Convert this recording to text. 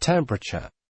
Temperature.